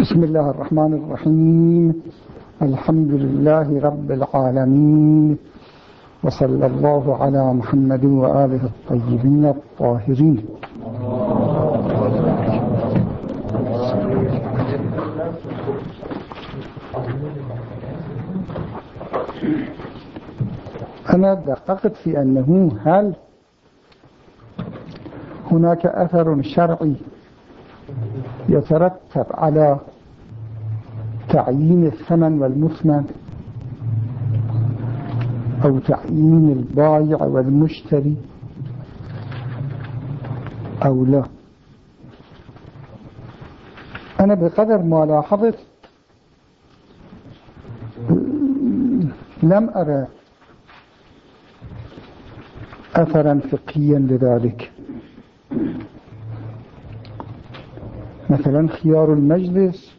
بسم الله الرحمن الرحيم. الحمد لله رب العالمين. وصلى الله على محمد وآله الطيبين الطاهرين. أنا دققت في أنه هل هناك أثر شرعي يترتب على تعيين الثمن والمثمن أو تعيين البايع والمشتري أو لا. أنا بقدر ما لاحظت لم أرى أثرا فقهيا لذلك. مثلا خيار المجلس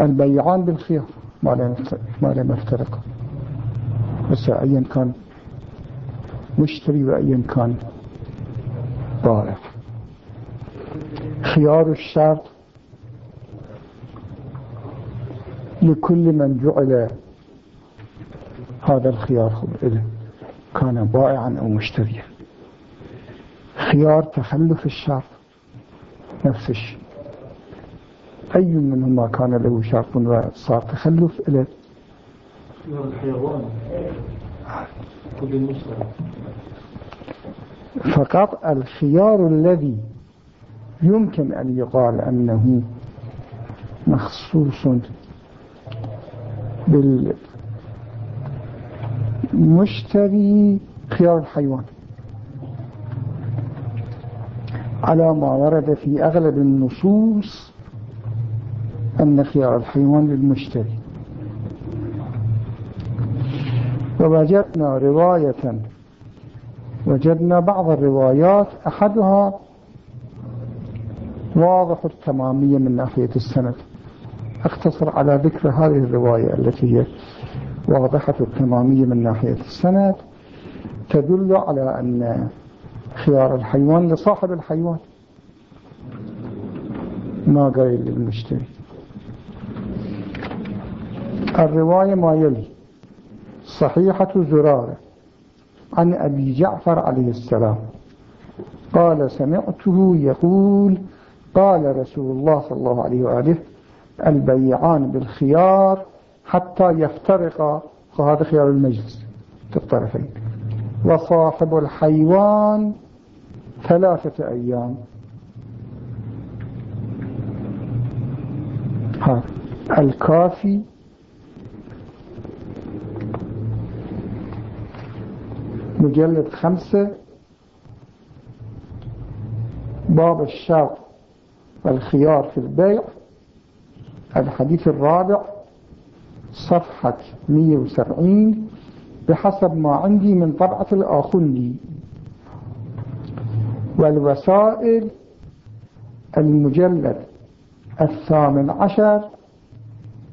البيعان بالخيار ما لم يفترقا بس أيا كان مشتري وأيا كان بائع خيار الشرط لكل من جعل هذا الخيار إذا كان بائعا أو مشتريا. خيار تخلف الشرط. نفس الشيء. أي منهما كان له شرط وصار تخلف إلى الحيوان فقط الخيار الذي يمكن أن يقال أنه مخصوص بالمشتري خيار الحيوان. على ما ورد في أغلب النصوص أن خيار الحيوان للمشتري. ووجدنا رواية وجدنا بعض الروايات أحدها واضح التمامية من ناحية السند. أختصر على ذكر هذه الرواية التي هي واضحة التمامية من ناحية السند. تدل على أن خيار الحيوان لصاحب الحيوان. ما قيل للمشتري. الرواية ما يلي. صحيحة زرارة عن أبي جعفر عليه السلام. قال سمعته يقول قال رسول الله صلى الله عليه وآله البيعان بالخيار حتى يفترقا فهذا خيار المجلس في الطرفين. وصاحب الحيوان ثلاثة أيام. ها الكافي مجلد خمسة باب الشرط والخيار في البيع الحديث الرابع صفحة 170 بحسب ما عندي من طبعة الآخندي والوسائل المجلد الثامن عشر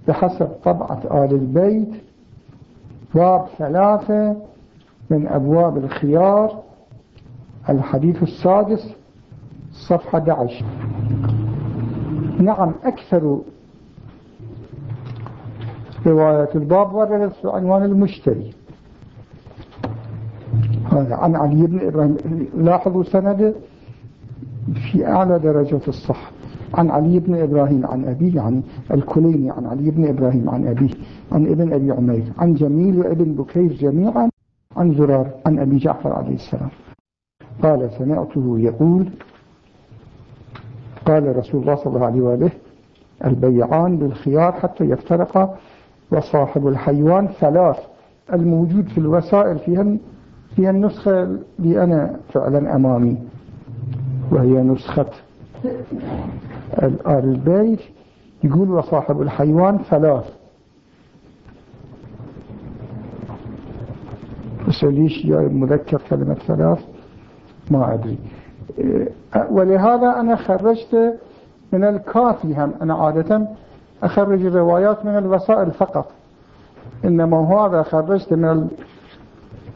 بحسب طبعة آل البيت باب ثلاثة من أبواب الخيار الحديث السادس صفحة 11 نعم أكثر رواية الباب وردت في عنوان المشتري. عن علي بن إبراهيم. لاحظوا سنده في أعلى درجة الصح عن علي بن إبراهيم عن أبيه عن الكليني عن علي بن إبراهيم عن أبيه عن ابن أبي عمير عن جميل وابن بكير جميعا عن زرار عن أبي جعفر عليه السلام. قال سمعته يقول قال رسول الله صلى الله عليه وآله البيعان بالخيار حتى يفترقا وصاحب الحيوان ثلاث. الموجود في الوسائل فيها هي النسخة اللي أنا فعلا أمامي وهي نسخة آل البيت يقول وصاحب الحيوان ثلاث. ليش جاي مذكر كلمة ثلاث؟ ما أدري. ولهذا أنا خرجت من الكافي هم أنا عادة أخرج الروايات من الوسائل فقط. إنما هذا خرجت من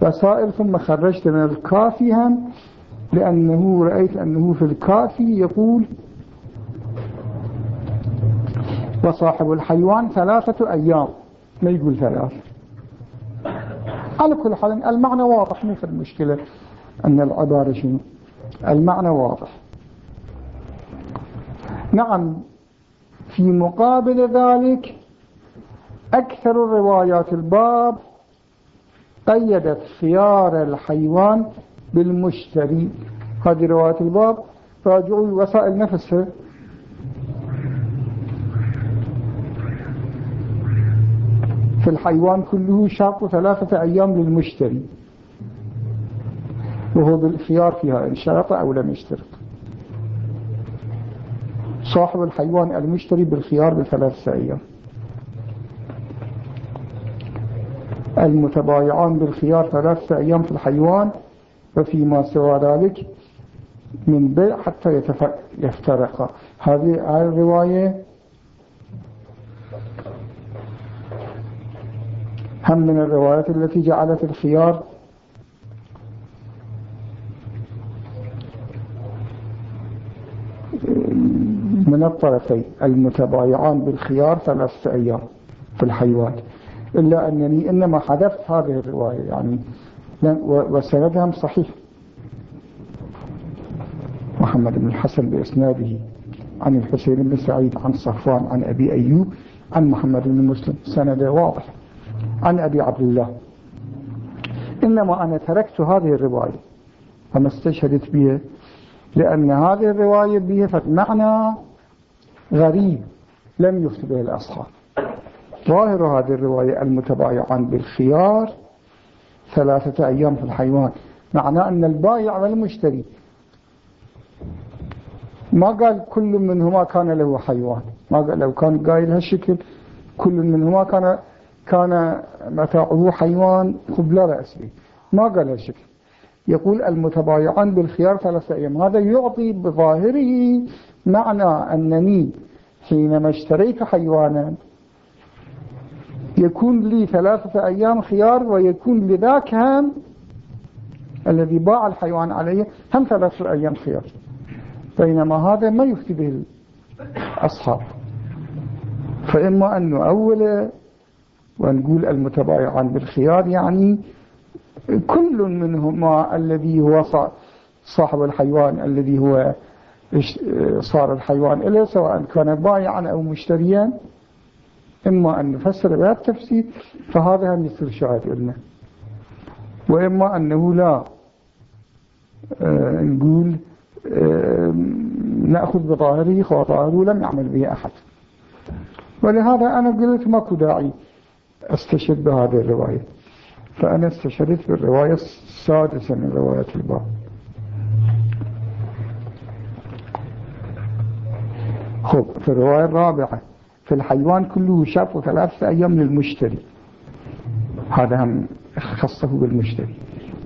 الوسائل ثم خرجت من الكافي هم لأنه رأيت أنه في الكافي يقول وصاحب الحيوان ثلاثة أيام. ما يقول ثلاث على كل حال المعنى واضح مو في المشكلة أن العبارة شنو؟ المعنى واضح. نعم في مقابل ذلك أكثر روايات الباب قيدت خيار الحيوان بالمشتري. هذه رواية الباب. راجعوا الوسائل نفسها في الحيوان كله شرط ثلاثة أيام للمشتري. وهو بالخيار فيها إن شرط أو لم يشترط. صاحب الحيوان المشتري بالخيار بثلاثة أيام. المتبايعان بالخيار ثلاثة أيام في الحيوان وفيما سوى ذلك من بيع حتى يفترقا هذه الرواية هم من الروايات التي جعلت الخيار من الطرفين المتبايعان بالخيار ثلاثة أيام في الحيوان. إلا أنني إنما حذفت هذه الرواية يعني وسندها صحيح. محمد بن الحسن بإسناده عن الحسين بن سعيد عن صفوان عن أبي أيوب عن محمد بن مسلم سند واضح. عن أبي عبد الله. إنما أنا تركت هذه الرواية وما استشهدت بها لأن هذه الرواية بها معنى غريب لم يفت به الأصحاب. ظاهر هذه الرواية المتبايعان بالخيار ثلاثة أيام في الحيوان معناه أن البايع والمشتري. ما قال كل منهما كان له حيوان ما قال لو كان قايل هالشكل كل منهما كان كان متاعه حيوان قبل رأسه ما قال هالشكل. يقول المتبايعان بالخيار ثلاثة أيام. هذا يعطي بظاهره معنى أنني حينما اشتريت حيوانا يكون لي ثلاثة أيام خيار ويكون لذاك هم الذي باع الحيوان عليه هم ثلاثة أيام خيار. بينما هذا ما يفتي به الأصحاب. فإما أن نؤول ونقول المتبايعان بالخيار يعني كل منهما الذي هو صاحب الحيوان الذي هو صار الحيوان إليه سواء كان بايعا أو مشتريا. إما أن نفسر بهذا التفسير فهذا هم شاهد لنا وإما أنه لا آه نقول آه نأخذ بظاهره وظاهره لم يعمل به أحد. ولهذا أنا قلت ماكو داعي أستشهد بهذه الرواية. فأنا استشهدت بالرواية السادسة من رواية الباب. خب في الرواية الرابعة. في الحيوان كله شاف ثلاثة أيام للمشتري. هذا هم خصه بالمشتري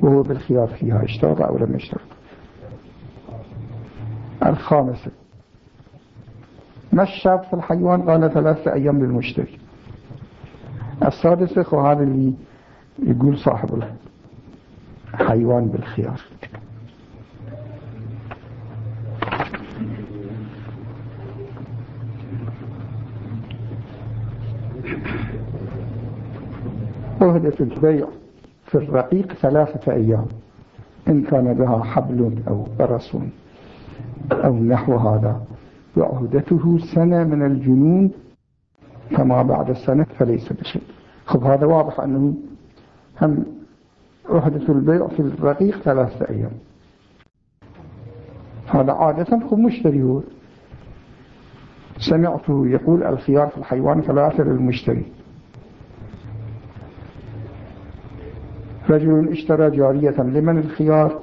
وهو بالخيار فيها اشترط أو لم يشترط الخامسة ما الشاب في الحيوان قال ثلاثة أيام للمشتري. السادسة وهذا اللي يقول صاحب الحيوان بالخيار. وهدة البيع في الرقيق ثلاثة أيام. إن كان بها حبل أو برص أو نحو هذا وعهدته سنة من الجنون فما بعد السنة فليس بشيء. خب هذا واضح أنه هم عهدة البيع في الرقيق ثلاثة أيام. هذا عادة خب مشتري هو سمعته يقول الخيار في الحيوان ثلاثة للمشتري. رجل اشترى جارية لمن الخيار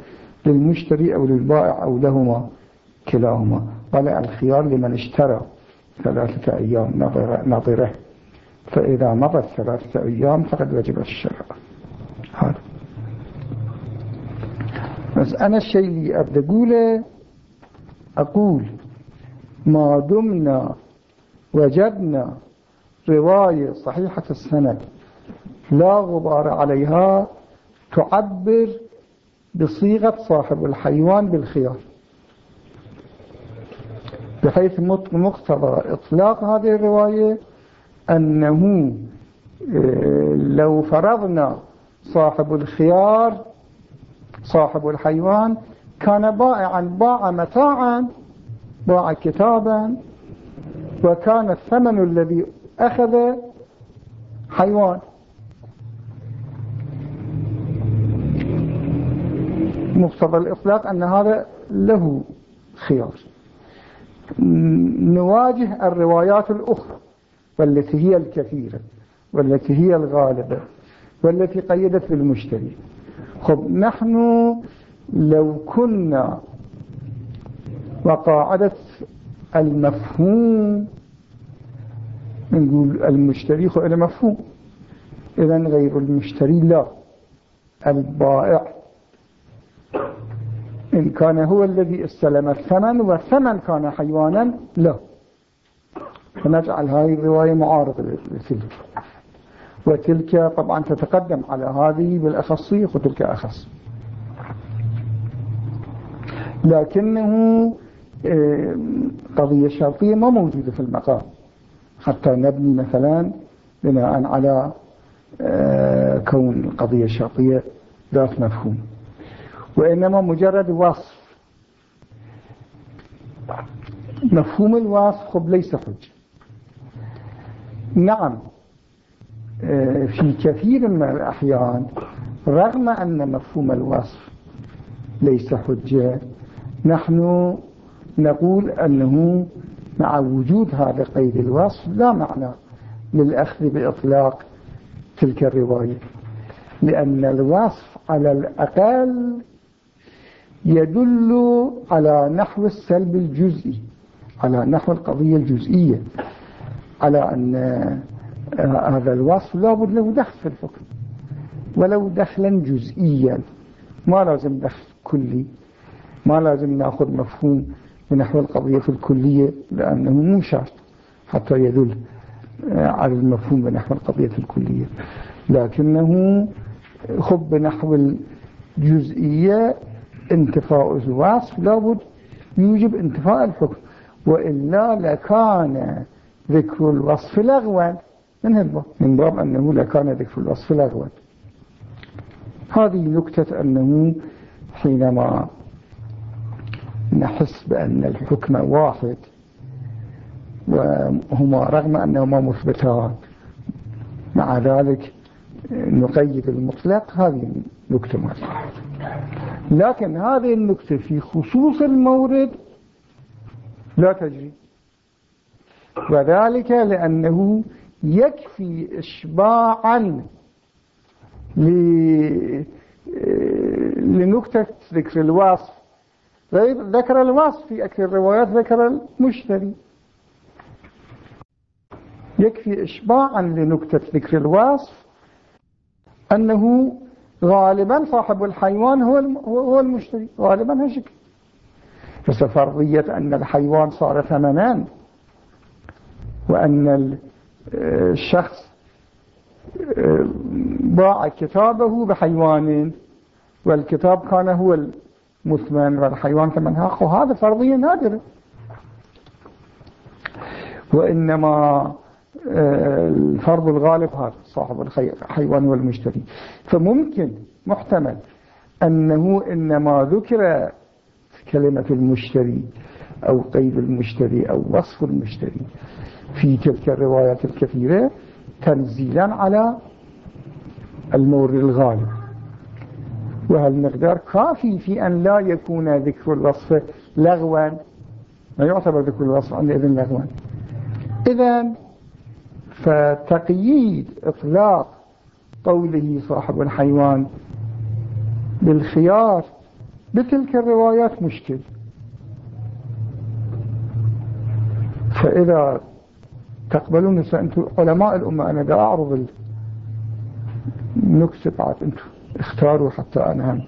للمشتري أو للبائع أو لهما كلاهما. قال الخيار لمن اشترى ثلاثة أيام نظرة فإذا مضت ثلاثة أيام فقد وجب الشراء. هذا. بس أنا الشيء اللي أبدأ أقوله أقول ما دمنا وجدنا رواية صحيحة السند لا غبار عليها تعبر بصيغة صاحب الحيوان بالخيار. بحيث مقتضى إطلاق هذه الرواية أنه آه، لو فرضنا صاحب الخيار صاحب الحيوان كان بائعا باع متاعا باع كتابا وكان الثمن الذي أخذ حيوان. مقتضى الإطلاق أن هذا له خيار. نواجه الروايات الأخرى والتي هي الكثيرة والتي هي الغالبة والتي قيدت بالمشتري. خب نحن لو كنا وقاعدة المفهوم نقول المشتري إلى مفهوم. إذا غير المشتري لا. البائع إن كان هو الذي استلم الثمن والثمن كان حيوانا لا فنجعل هذه الرواية معارضة لتلك. وتلك طبعا تتقدم على هذه بالأخصية وتلك أخص. لكنه آه، قضية شرطية ما موجودة في المقام. حتى نبني مثلا بناء على آه، كون القضية الشرطية ذات مفهوم. وإنما مجرد وصف. مفهوم الوصف خب ليس حجة. نعم آه، في كثير من الأحيان رغم أن مفهوم الوصف ليس حجة نحن نقول أنه مع وجود هذا قيد الوصف لا معنى للأخذ بإطلاق تلك الرواية لأن الوصف على الأقل يدل على نحو السلب الجزئي على نحو القضية الجزئية على أن هذا الوصف لابد له دخل في الحكم ولو دخلا جزئيا. ما لازم دخل كلي ما لازم نأخذ مفهوم بنحو القضية في الكلية لأنه مو شرط حتى يدل على المفهوم بنحو القضية في الكلية. لكنه خب بنحو الجزئية انتفاء الوصف لابد يوجب انتفاء الحكم وإلا لكان ذكر الوصف لغوا. من هذا؟ من باب أنه لكان ذكر الوصف لغوا. هذه نكتة أنه حينما نحس بأن الحكم واحد وهما رغم أنهما مثبتان مع ذلك نقيد المطلق. هذه نكتة مهمة. لكن هذه النكتة في خصوص المورد لا تجري. وذلك لأنه يكفي إشباعا لنكتة ذكر الوصف. ذكر الوصف في أكثر الروايات ذكر المشتري. يكفي إشباعا لنكتة ذكر الوصف أنه غالبا صاحب الحيوان هو هو المشتري. غالبا هشك بس فرضية أن الحيوان صار ثمنا وأن الشخص آه، باع كتابه بحيوان والكتاب كان هو المثمن والحيوان ثمن. حق وهذا فرضية نادرة. وإنما الفرض الغالب هذا صاحب الحيوان والمشتري. فممكن محتمل أنه إنما ذكر كلمة المشتري أو قيد المشتري أو وصف المشتري في تلك الروايات الكثيرة تنزيلا على المورد الغالب. وهالمقدار كافي في أن لا يكون ذكر الوصف لغوا؟ ما يعتبر ذكر الوصف عندئذ لغوا. إذا فتقييد إطلاق قوله صاحب الحيوان بالخيار بتلك الروايات مشكل. فإذا تقبلون أنتم علماء الأمة أنا دا أعرض النكتة بعد أنتم اختاروا حتى أنا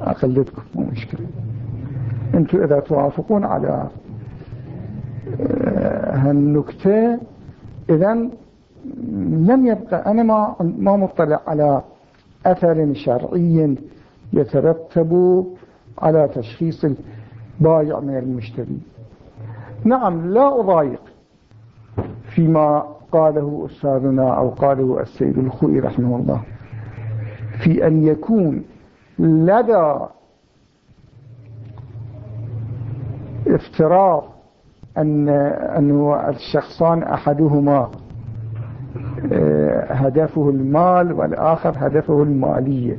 أقلدكم مو مشكلة. أنتم إذا توافقون على آه، هالنكتة إذا لم يبقى أنا ما ما مطلع على أثر شرعي يترتب على تشخيص البايع من المشتري. نعم لا أضايق فيما قاله أستاذنا أو قاله السيد الخوئي رحمه الله في أن يكون لدى افتراض أن أنه الشخصان أحدهما آه، هدفه المال والآخر هدفه المالية.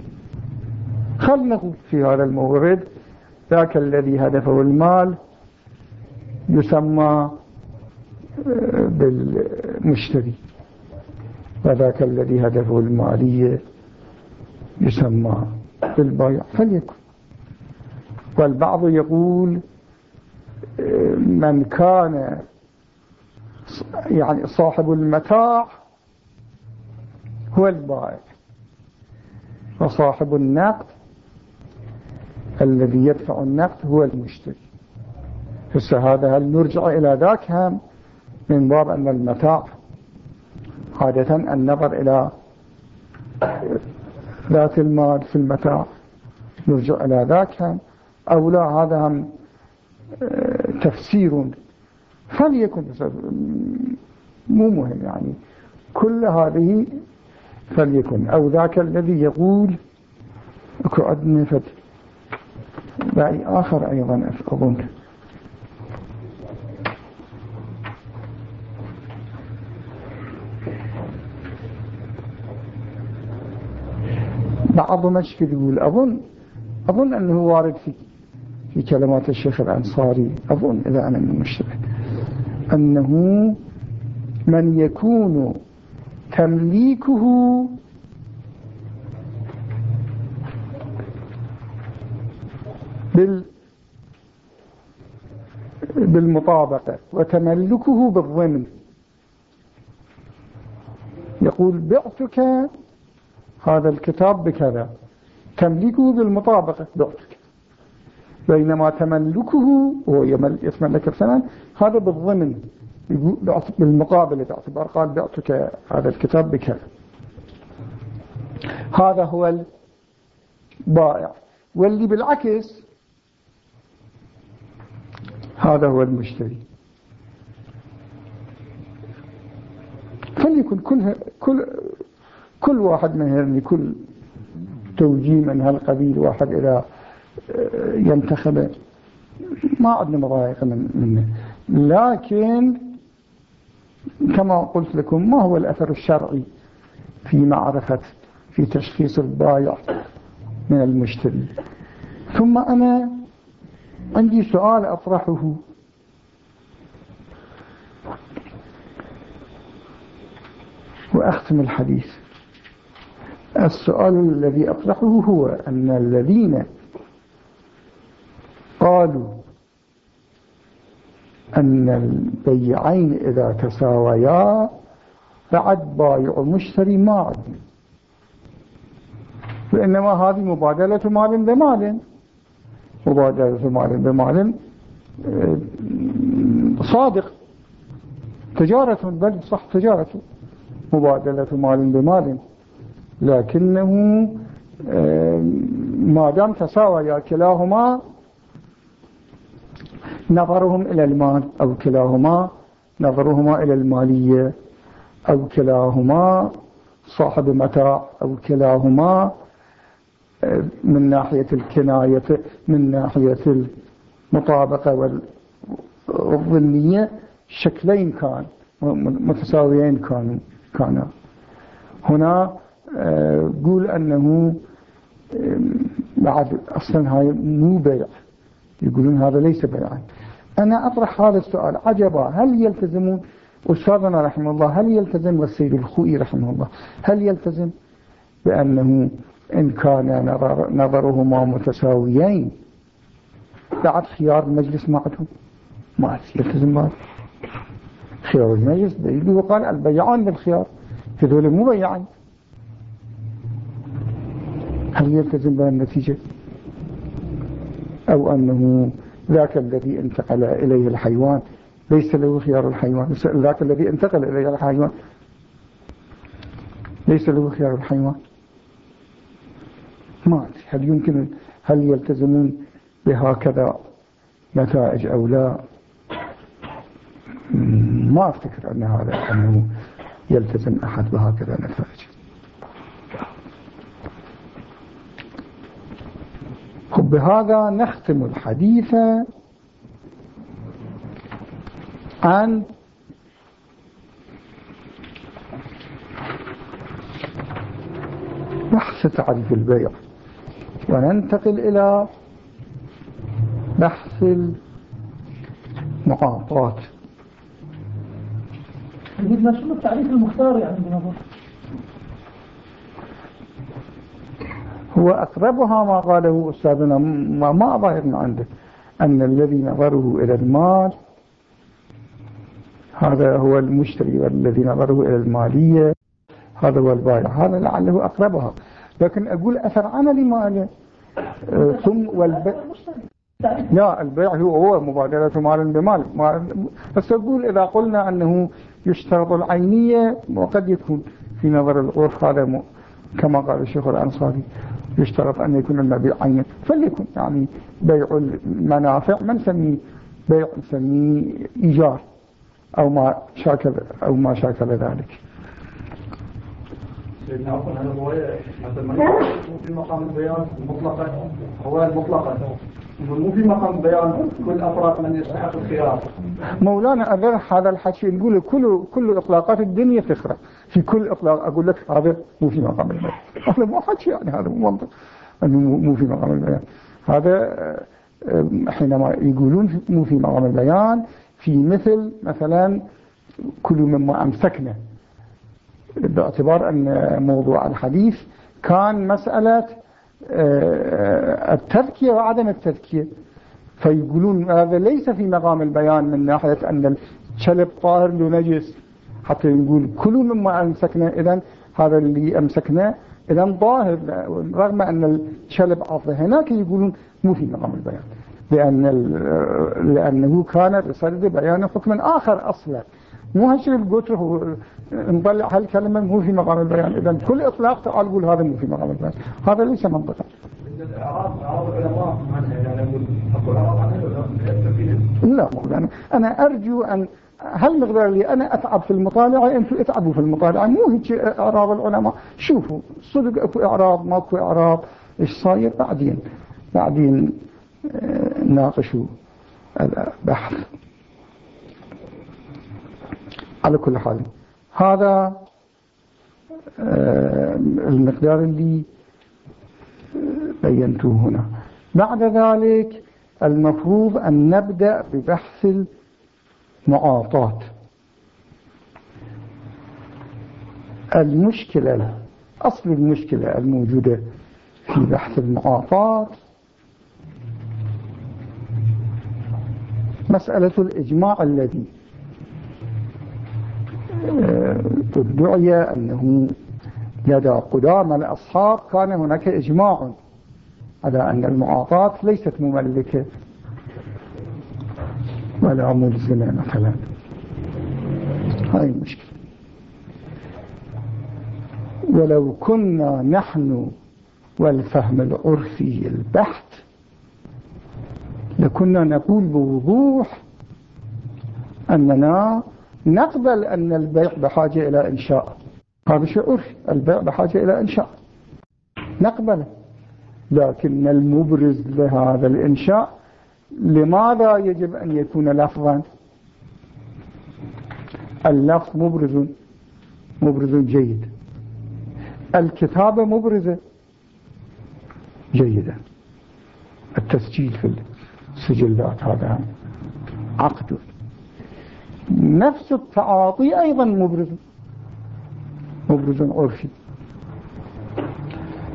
خل نقول في هذا المورد ذاك الذي هدفه المال يسمى آه، بالمشتري وذاك الذي هدفه المالية يسمى بالبيع. فليكن. والبعض يقول من كان يعني صاحب المتاع هو البائع وصاحب النقد الذي يدفع النقد هو المشتري. هسه هذا هل نرجع إلى ذاك هم من باب أن المتاع عادة النظر إلى ذات المال في المتاع نرجع إلى ذاك هم أو لا هذا هم تفسير. فليكن مو مهم يعني. كل هذه فليكن أو ذاك الذي يقول أكو عندنا فد داعي آخر أيضا أظن. بعض مشكل يقول. أظن أظن أنه وارد في في كلمات الشيخ الأنصاري. أظن إذا أنا من مشتبه أنه من يكون تمليكه بال بالمطابقة وتملكه بالضمن. يقول بعتك هذا الكتاب بكذا. تملكه بالمطابقة بعتك. بينما تملكه هو يتملك الثمن هذا بالضمن بالمقابل باعتبار قال بعتك هذا الكتاب بكذا. هذا هو البائع. واللي بالعكس هذا هو المشتري. فليكن كل كل كل واحد من هذني كل توجيه من هالقبيل واحد إذا ينتخب. ما عندنا مضايق منه. لكن كما قلت لكم ما هو الأثر الشرعي في معرفة في تشخيص البايع من المشتري؟ ثم أنا عندي سؤال أطرحه. وأختم الحديث. السؤال الذي أطرحه هو أن الذين قالوا أن البيعين إذا تساويا بعد بايع ومشتري ما عدل وإنما هذه مبادلة مال بمال. مبادلة مال بمال آه، صادق. تجارة بل صح تجارة. مبادلة مال بمال. لكنه آه، ما دام تساويا كلاهما نظرهم إلى المال أو كلاهما نظرهما إلى المالية أو كلاهما صاحب متاع أو كلاهما من ناحية الكناية من ناحية المطابقة والظنية شكلين كان متساويين كانوا كانا هنا آه، قول أنه آه، بعد أصلا هاي مو بيع. يقولون هذا ليس بيعا أنا أطرح هذا السؤال. عجبا. هل يلتزمون؟ أستاذنا رحمه الله هل يلتزم والسيد الخوئي رحمه الله؟ هل يلتزم؟ بأنه إن كان نظرهما متساويين بعد خيار المجلس معهم ما يلتزم بهذا خيار المجلس دليل وقال البيعان بالخيار. هذول مو بيعان. هل يلتزم بهالنتيجة؟ أو أنه ذاك الذي انتقل إليه الحيوان ليس له خيار الحيوان ذاك الذي انتقل إليه الحيوان. ليس له خيار الحيوان. ما هل يمكن هل يلتزمون بهكذا نتائج أو لا؟ ما أفتكر أن هذا أنه يلتزم أحد بهكذا نتائج. بهذا نختم الحديث عن بحث تعريف البيع. وننتقل إلى بحث المعاطات ما شنو التعريف المختار يعني بنظر هو أقربها ما قاله أستاذنا ما, ما ظاهر عنده أن الذي نظره إلى المال هذا هو المشتري والذي نظره إلى المالية هذا هو البائع هذا لعله أقربها. لكن أقول أثر عملي ماله آه، ثم والبيع لا البيع هو مبادلة مال بمال. بس أقول إذا قلنا أنه يشترط العينية وقد يكون في نظر العرف هذا كما قال الشيخ الأنصاري. يشترط أن يكون المبيع عينا. فليكن يعني بيع المنافع ما نسميه بيع نسميه إيجار أو ما شاكل أو ما شاكل ذلك. سيدنا عفوا هذا هو في مقام البيان مطلقا هو المطلقة مو في مقام بيان كل أفراد من يستحق الخيار. مولانا هذا الحكي نقول كل كل إطلاقات الدنيا تخرج في كل إطلاق أقول لك هذا مو في مقام البيان. هذا مو حكي يعني هذا مو منطق. أنه مو في مقام البيان. هذا آه، حينما يقولون مو في مقام البيان في مثل مثلا كل مما أمسكنا. باعتبار أن موضوع الحديث كان مسألة آه، التذكية وعدم التذكية. فيقولون هذا ليس في مقام البيان من ناحية أن الشلب طاهر لنجس. حتى نقول كلوا مما أمسكنا إذا هذا اللي أمسكنا إذا ظاهر رغم أن الشلب عطل هناك يقولون مو في مقام البيان. لأن لأنه كان بصدد بيان حكم آخر أصلا. مو هالشيء اللي قلت له نطلع هالكلمة مو في مقام البيان؟ إذا كل إطلاق تعال قول هذا مو في مقام البيان. هذا ليس منطقا لا يعني أنا أرجو أن هل مقدار اللي أنا أتعب في المطالعة؟ أنتم اتعبوا في المطالعة. مو هيك إعراض العلماء. شوفوا صدق أكو إعراض ماكو إعراض إيش صاير؟ بعدين بعدين آه، ناقشوا البحث. على كل حال. هذا آه، المقدار اللي بينته هنا. بعد ذلك المفروض أن نبدأ ببحث المعاطاة المشكلة أصل المشكلة الموجودة في بحث المعاطاة مسألة الإجماع الذي ادعي أنه لدى قدام الأصحاب كان هناك إجماع على أن المعاطاة ليست مملكة. ولا ملزمة مثلا هاي المشكلة. ولو كنا نحن والفهم العرفي البحث لكنا نقول بوضوح أننا نقبل أن البيع بحاجة إلى إنشاء. هذا عرفي البيع بحاجة إلى إنشاء. نقبله. لكن المبرز لهذا الإنشاء لماذا يجب أن يكون لفظا؟ اللفظ مبرز. مبرز جيد. الكتابة مبرزة جيدة التسجيل في السجلات هذا عقد. نفس التعاطي أيضا مبرز مبرز عرفي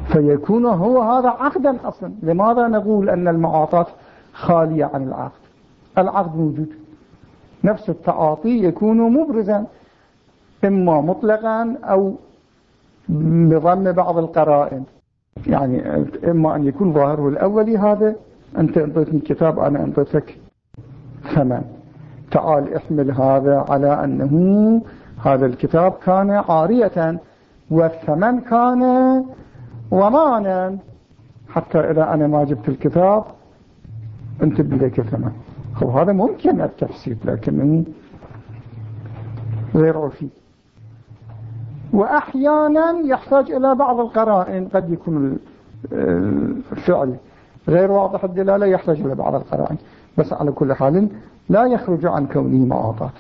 فيكون هو هذا عقدا أصلا. لماذا نقول أن المعاطاة خالية عن العقد؟ العقد موجود. نفس التعاطي يكون مبرزا إما مطلقا أو بضم بعض القرائن. يعني إما أن يكون ظاهره الأولي هذا أنت انطيتني كتاب أنا انطيتك ثمن. تعال احمل هذا على أنه هذا الكتاب كان عارية والثمن كان ضمانا حتى إذا أنا ما جبت الكتاب أنت بدك ثمن خب هذا ممكن التفسير لكنه غير عرفي وأحيانا يحتاج إلى بعض القرائن قد يكون الفعل غير واضح الدلالة يحتاج إلى بعض القرائن. بس على كل حال لا يخرج عن كونه معاطات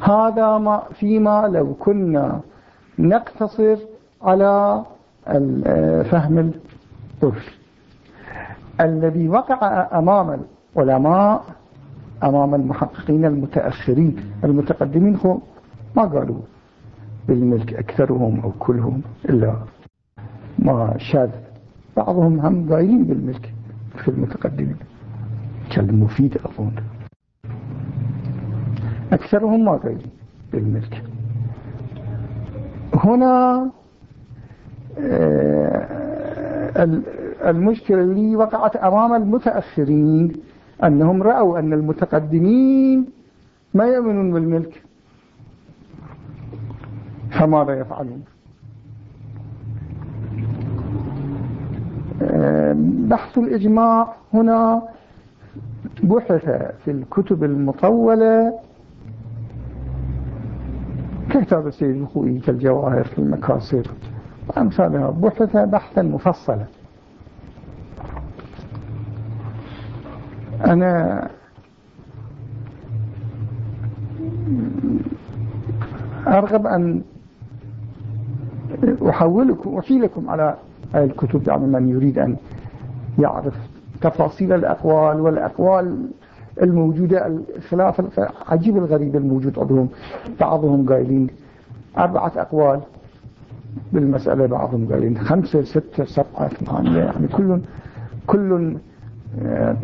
هذا ما فيما لو كنا نقتصر على فهم العرف الذي وقع أمام العلماء أمام المحققين المتأخرين المتقدمين هم ما قالوا بالملك أكثرهم أو كلهم إلا ما شاذ. بعضهم هم قايلين بالملك في المتقدمين. كالمفيد أظن أكثرهم ما قايلين بالملك. هنا آه، المشكلة اللي وقعت أمام المتأخرين أنهم رأوا أن المتقدمين ما يؤمنون بالملك. فماذا يفعلون؟ بحث الإجماع هنا بحث في الكتب المطولة كتاب السيد الخوئي كالجواهر في المكاسر. وأمثالها بحث بحثا مفصلا. أنا أرغب أن أحولكم أحيلكم على الكتب يعني من يريد أن يعرف تفاصيل الأقوال والأقوال الموجودة الخلاف عجيب الغريب الموجود عندهم. بعضهم قايلين أربعة أقوال بالمسألة بعضهم قايلين خمسة ستة سبعة ثمانية. يعني كل كل آه،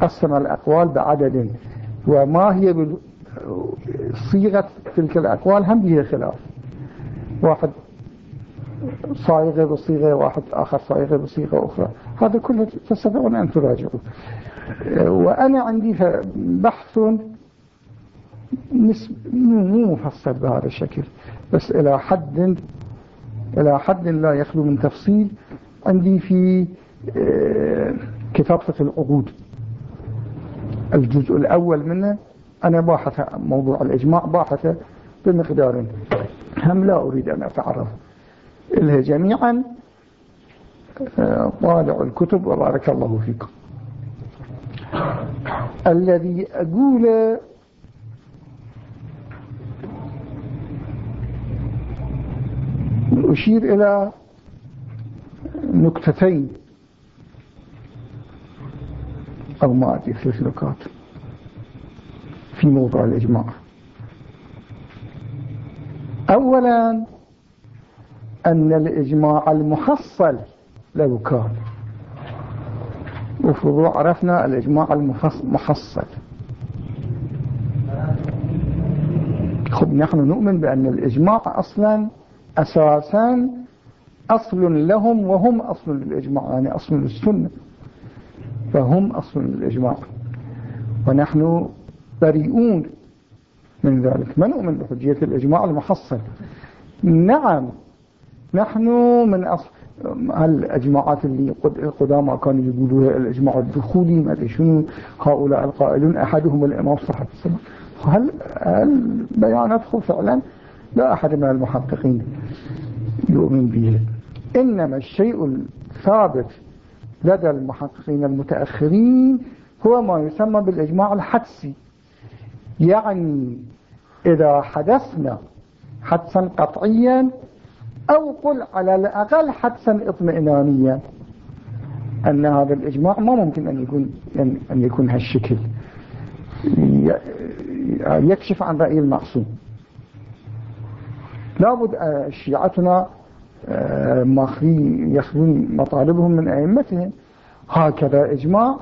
قسم الأقوال بعدد. وما هي صيغة تلك الأقوال؟ هم بها خلاف. واحد صايغة بصيغة واحد آخر صايغة بصيغة أخرى. هذا كله تستطيعون أن تراجعوا. وأنا عندي بحث مو مفصل بهذا الشكل بس إلى حد إلى حد لا يخلو من تفصيل عندي في آه، كتاب فقه العقود. الجزء الأول منه أنا باحث موضوع الإجماع باحث بمقدار. هم لا أريد أن أتعرف إلها جميعا. طالع الكتب وبارك الله فيكم. الذي أقول أشير إلى نكتتين أو ما أدري ثلاث نكات في موضوع الإجماع. أولا أن الإجماع المحصل لو كان. وفروع عرفنا الإجماع المحصل خب نحن نؤمن بأن الإجماع أصلا أساسا أصل لهم وهم أصل للإجماع يعني أصل للسنة فهم أصل للإجماع. ونحن بريئون من ذلك. ما نؤمن بحجية الإجماع المحصل نعم نحن من أصل الأجماعات اللي القدامى كانوا يقولوا الإجماع الدخولي؟ ما أدري شنو. هؤلاء القائلون صلى الله عليه وسلم هل بياناته فعلا؟ لا أحد من المحققين يؤمن به. إنما الشيء الثابت لدى المحققين المتأخرين هو ما يسمى بالإجماع الحدسي. يعني إذا حدثنا حدثا قطعيا أو قل على الأقل حدسا اطمئنانيا أن هذا الإجماع ما ممكن أن يكون أن يكون هالشكل. يكشف عن رأي المعصوم. لابد آه، شيعتنا آه، ياخذون مطالبهم من أئمتهم. هكذا إجماع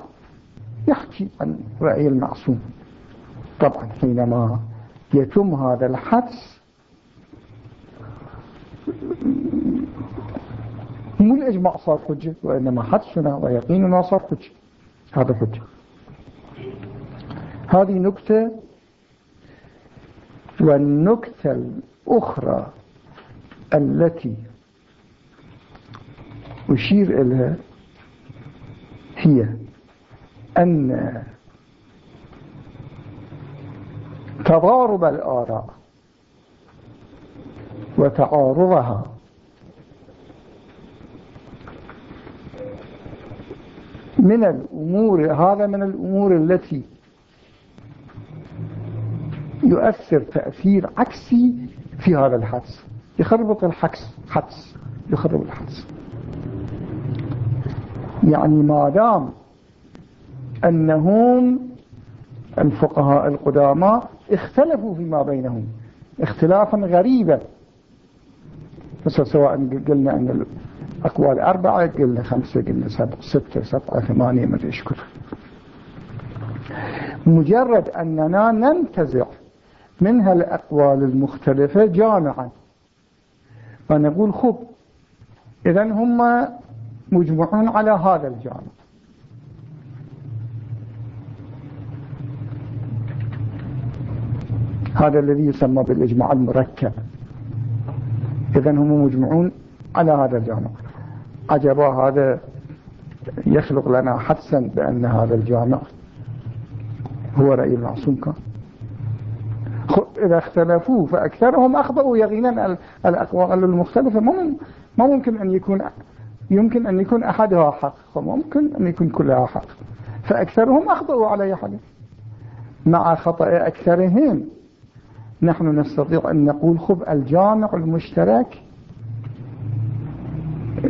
يحكي عن رأي المعصوم. طبعا حينما يتم هذا الحدس مو الإجماع صار حجة وإنما حدسنا ويقيننا صار حجة. هذا حجة. هذه نكتة والنكتة الأخرى التي أشير إليها هي أن تضارب الآراء وتعارضها. من الأمور هذا من الأمور التي يؤثر تأثير عكسي في هذا الحدس. يخربط الحدس حدس يخرب الحدس. يعني ما دام أنهم الفقهاء القدامى اختلفوا فيما بينهم اختلافا غريبا. مثل سواء قلنا أن الأقوال أربعة قلنا خمسة قلنا سبعة ستة سبعة ثمانية ما إيش مجرد أننا ننتزع منها الأقوال المختلفة جامعا. فنقول خب إذا هم مجمعون على هذا الجانب. هذا الذي يسمى بالإجماع المركب. إذا هم مجمعون على هذا الجامع عجبا هذا يخلق لنا حدسا بأن هذا الجامع هو رأي المعصوم كان. إذا اختلفوا فأكثرهم أخطأوا يقينا الأقوال المختلفة. ما ممكن أن يكون يمكن أن يكون أحدها حق وممكن أن يكون كلها حق. فأكثرهم أخطأوا على حدث مع خطأ أكثرهم نحن نستطيع أن نقول خب الجامع المشترك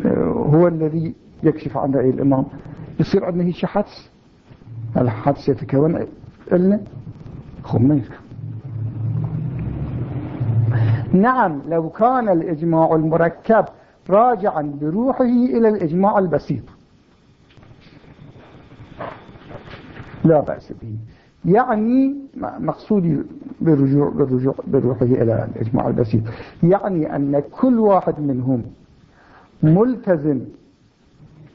آه، هو الذي يكشف عن رأي الإمام. يصير عندنا هيك حدس الحدس يتكون إلنا؟ خب ما نعم لو كان الإجماع المركب راجعا بروحه إلى الإجماع البسيط. لا بأس به. يعني مقصودي بالرجوع, بالرجوع بروحه إلى الإجماع البسيط. يعني أن كل واحد منهم ملتزم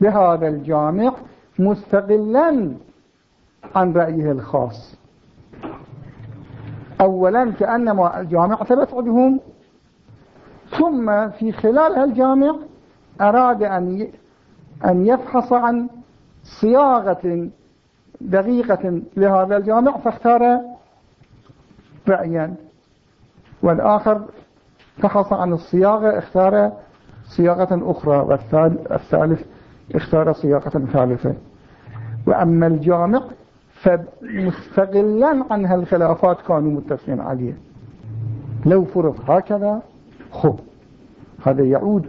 بهذا الجامع مستقلا عن رأيه الخاص. أولا كأنما الجامع تبتعدهم ثم في خلال هالجامع أراد أن أن يفحص عن صياغة دقيقة لهذا الجامع فاختار رأيا والآخر فحص عن الصياغة اختار صياغة أخرى والثالث اختار صياغة ثالثة. وأما الجامع فمستقلا عن هالخلافات كانوا متفقين عليه. لو فرض هكذا خب هذا يعود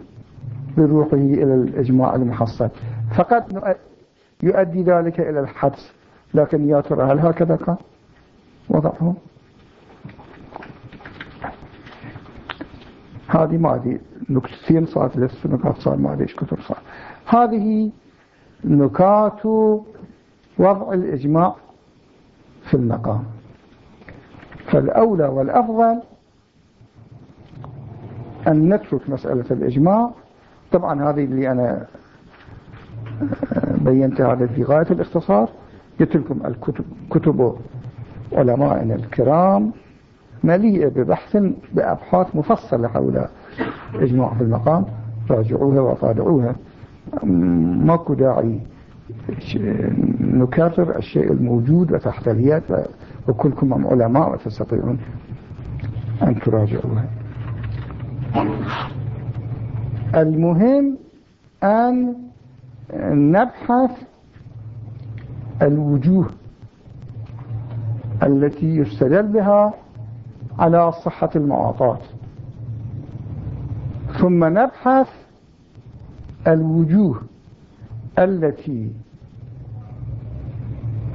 بروحه إلى الإجماع المحصل. فقط يؤدي ذلك إلى الحبس لكن يا ترى هل هكذا كان وضعه. هذه ما أدري. نكتين صارت لست نكات صار ما أدري إيش كثر صار. هذه نكات وضع الإجماع في المقام. فالأولى والأفضل أن نترك مسألة الإجماع. طبعا هذه اللي أنا بينت هذا في غاية الاختصار. قلت لكم الكتب كتب علمائنا الكرام مليئة ببحث بأبحاث مفصلة حول إجماع في المقام. راجعوها وطالعوها. ماكو داعي نكرر الشيء الموجود وتحت اليد وكلكم علماء وتستطيعون أن تراجعوها. المهم أن نبحث الوجوه التي يستدل بها على صحة المعاطاة. ثم نبحث الوجوه التي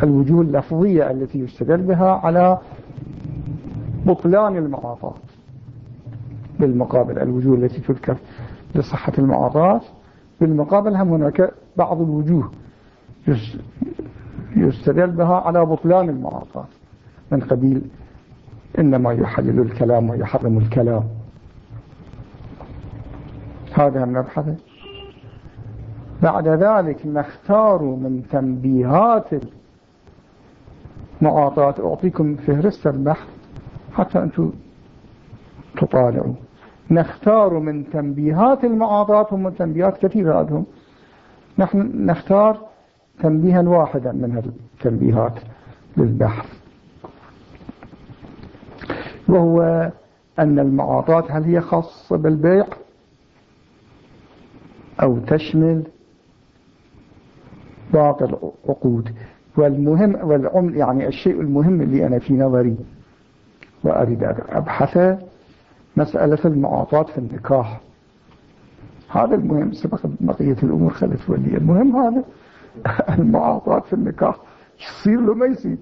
الوجوه اللفظية التي يستدل بها على بطلان المعاطاة. بالمقابل الوجوه التي تذكر لصحة المعاطاة بالمقابل هم هناك بعض الوجوه. يستدل بها على بطلان المعاطاة من قبيل إنما يحلل الكلام ويحرم الكلام. هذا نبحثه بعد ذلك نختار من تنبيهات المعاطاة أعطيكم فهرست البحث حتى أنتم تطالعوا. نختار من تنبيهات المعاطاة هم تنبيهات كثيرة عندهم. نحن نختار تنبيها واحدا من التنبيهات للبحث وهو أن المعاطات هل هي خاصة بالبيع أو تشمل باقي العقود؟ والمهم والعمل يعني الشيء المهم اللي أنا في نظري وأريد أن أبحثه مسألة المعاطات في النكاح. هذا المهم سبق بقية الأمور خلت ولي. المهم هذا المعاطات في النكاح. يصير له ما يصير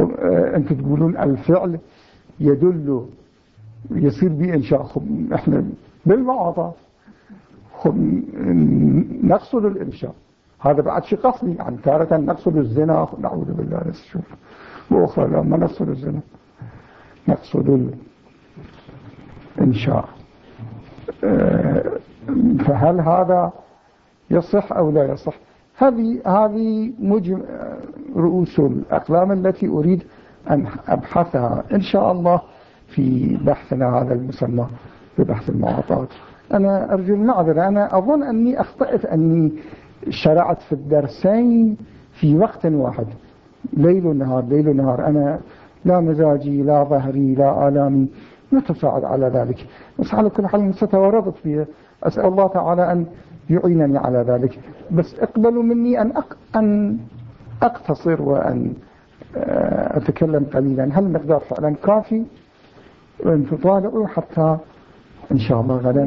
آه، أنت تقولون الفعل يدل يصير بإنشاء. إحنا بالمعاطات نقصد الإنشاء. هذا بعد شيء قصدي. يعني تارة نقصد الزنا. نعوذ بالله. نشوف وأخرى لا ما نقصد الزنا. نقصد الإنشاء. آه، فهل هذا يصح أو لا يصح؟ هذه هذه مجم رؤوس الأقلام التي أريد أن أبحثها إن شاء الله في بحثنا هذا المسمى في بحث المعاطات. أنا أرجو المعذرة. أنا أظن أني أخطأت أني شرعت في الدرسين في وقت واحد. ليل ونهار ليل ونهار. أنا لا مزاجي لا ظهري لا آلامي نتصاعد على ذلك. بس على كل حال ستوردت فيها أسأل الله تعالى أن يعينني على ذلك. بس اقبلوا مني أن أقتصر وأن آه، أتكلم قليلا. هل المقدار فعلا كافي؟ وأن تطالعوا حتى إن شاء الله غدا.